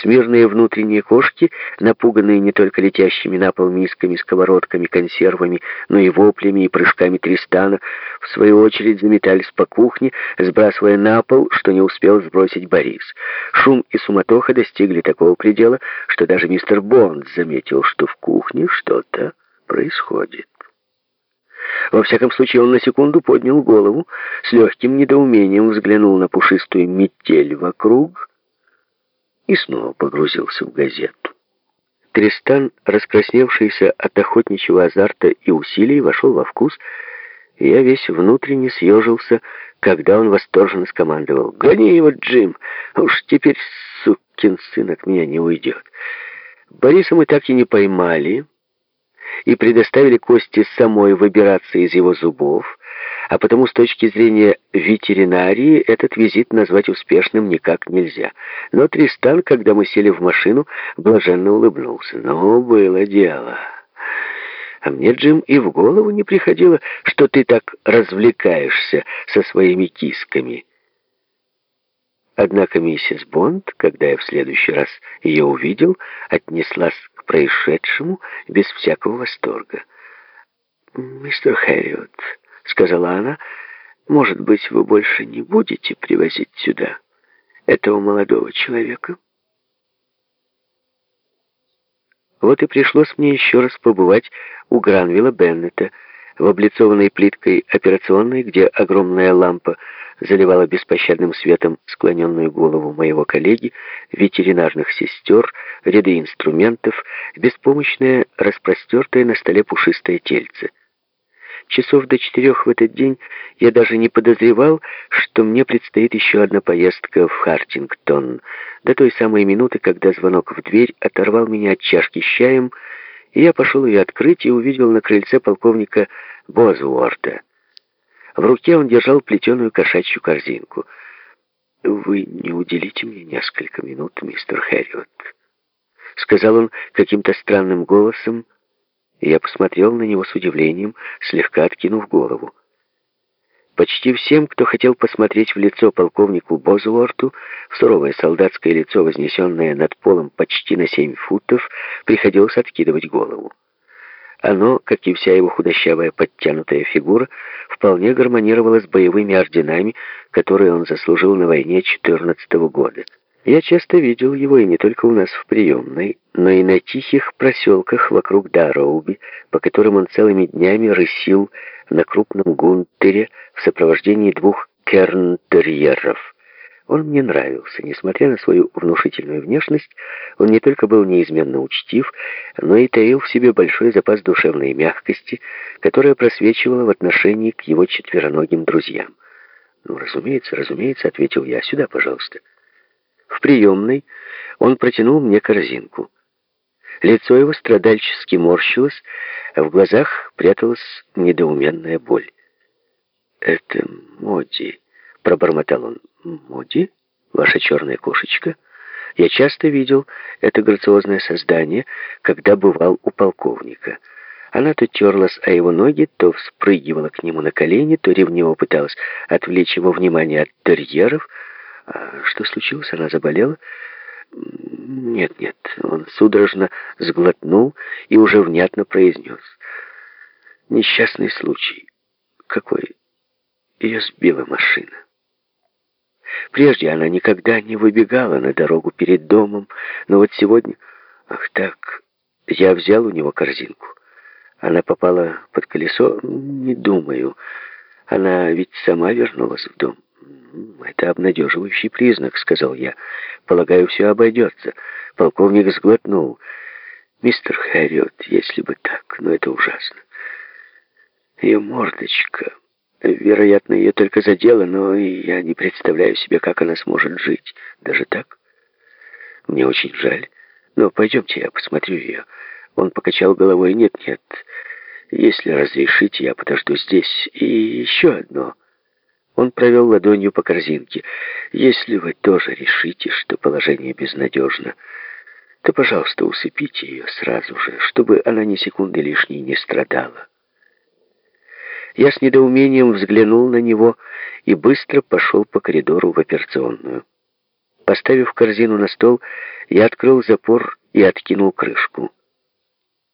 Смирные внутренние кошки, напуганные не только летящими на пол мисками, сковородками, консервами, но и воплями и прыжками Тристана, в свою очередь заметались по кухне, сбрасывая на пол, что не успел сбросить Борис. Шум и суматоха достигли такого предела, что даже мистер Бонд заметил, что в кухне что-то происходит. Во всяком случае, он на секунду поднял голову, с легким недоумением взглянул на пушистую метель вокруг и снова погрузился в газету. Тристан, раскрасневшийся от охотничьего азарта и усилий, вошел во вкус, и я весь внутренне съежился, когда он восторженно скомандовал. «Гони его, Джим! Уж теперь сукин сын от меня не уйдет!» Бориса мы так и не поймали, и предоставили Косте самой выбираться из его зубов, а потому с точки зрения ветеринарии этот визит назвать успешным никак нельзя. Но Тристан, когда мы сели в машину, блаженно улыбнулся. Ну, было дело. А мне, Джим, и в голову не приходило, что ты так развлекаешься со своими кисками. Однако миссис Бонд, когда я в следующий раз ее увидел, отнеслась к происшедшему без всякого восторга. «Мистер Хэрриот», — сказала она, — «может быть, вы больше не будете привозить сюда этого молодого человека?» Вот и пришлось мне еще раз побывать у Гранвилла Беннета, в облицованной плиткой операционной, где огромная лампа заливала беспощадным светом склоненную голову моего коллеги, ветеринарных сестер, ряды инструментов, беспомощное, распростертое на столе пушистое тельце. Часов до четырех в этот день я даже не подозревал, что мне предстоит еще одна поездка в Хартингтон, до той самой минуты, когда звонок в дверь оторвал меня от чашки с чаем, и я пошел ее открыть и увидел на крыльце полковника Бозуорта. В руке он держал плетеную кошачью корзинку. «Вы не уделите мне несколько минут, мистер Хэрриот?» Сказал он каким-то странным голосом, я посмотрел на него с удивлением, слегка откинув голову. Почти всем, кто хотел посмотреть в лицо полковнику Бозуорту, суровое солдатское лицо, вознесенное над полом почти на семь футов, приходилось откидывать голову. Оно, как и вся его худощавая подтянутая фигура, вполне гармонировало с боевыми орденами, которые он заслужил на войне 14 -го года. Я часто видел его и не только у нас в приемной, но и на тихих проселках вокруг Дароуби, по которым он целыми днями рысил на крупном гунтере в сопровождении двух керн-терьеров. Он мне нравился. Несмотря на свою внушительную внешность, он не только был неизменно учтив, но и таил в себе большой запас душевной мягкости, которая просвечивала в отношении к его четвероногим друзьям. «Ну, разумеется, разумеется», — ответил я. «Сюда, пожалуйста». В приемной он протянул мне корзинку. Лицо его страдальчески морщилось, а в глазах пряталась недоуменная боль. «Это Моди», — пробормотал он. «Моди? Ваша черная кошечка?» Я часто видел это грациозное создание, когда бывал у полковника. Она то терлась о его ноги, то вспрыгивала к нему на колени, то ревниво пыталась отвлечь его внимание от терьеров. А что случилось? Она заболела? Нет, нет. Он судорожно сглотнул и уже внятно произнес. Несчастный случай. Какой? Ее сбила машина. Прежде она никогда не выбегала на дорогу перед домом, но вот сегодня... Ах так, я взял у него корзинку. Она попала под колесо? Не думаю. Она ведь сама вернулась в дом. «Это обнадеживающий признак», — сказал я. «Полагаю, все обойдется». Полковник сглотнул. «Мистер Хэрриот, если бы так, но это ужасно. Ее мордочка...» Вероятно, ее только задело, но я не представляю себе, как она сможет жить. Даже так? Мне очень жаль. Но пойдемте, я посмотрю ее. Он покачал головой. Нет, нет. Если разрешите, я подожду здесь. И еще одно. Он провел ладонью по корзинке. Если вы тоже решите, что положение безнадежно, то, пожалуйста, усыпите ее сразу же, чтобы она ни секунды лишней не страдала. Я с недоумением взглянул на него и быстро пошел по коридору в операционную. Поставив корзину на стол, Я открыл запор и откинул крышку.